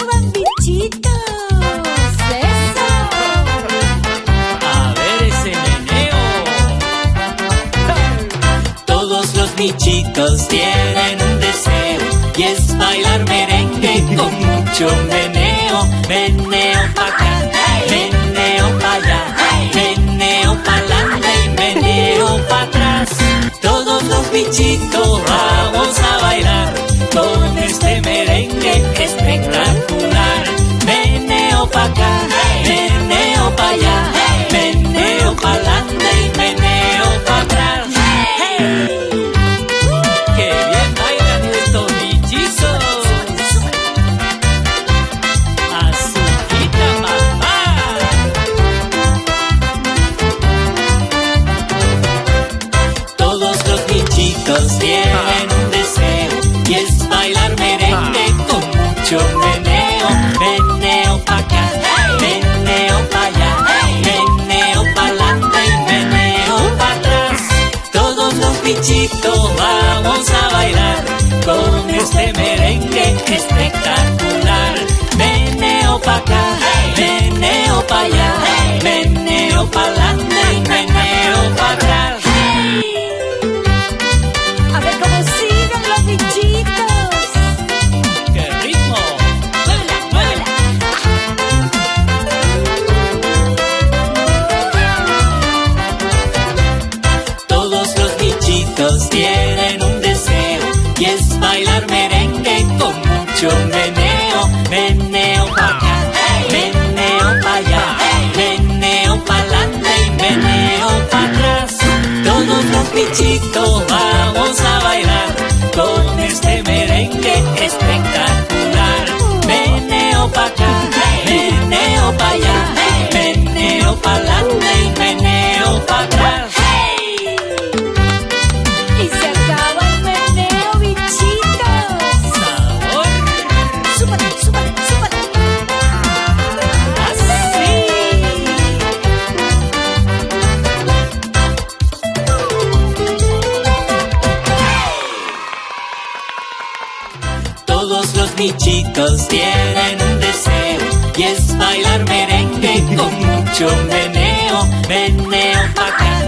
muevan, bichitos. Eso. A ver ese meneo. Todos los bichitos tienen un deseo y es bailar merengue con mucho meneo. Meneo pa' acá, meneo pa' allá, meneo pa' adelante y meneo pa' atrás. Todos los bichitos vamos a bailar con este merengue espectacular. Mucho meneo, meneo pa' acá, meneo pa' allá, meneo pa' adelante y meneo pa' atrás. Todos los bichitos bailar merengue con mucho meneo, meneo pa' acá, meneo pa' allá, meneo pa' adelante y meneo pa' atrás. Todos los bichitos vamos Los bichitos tienen un deseo y es bailar merengue con mucho meneo, meneo pa' acá,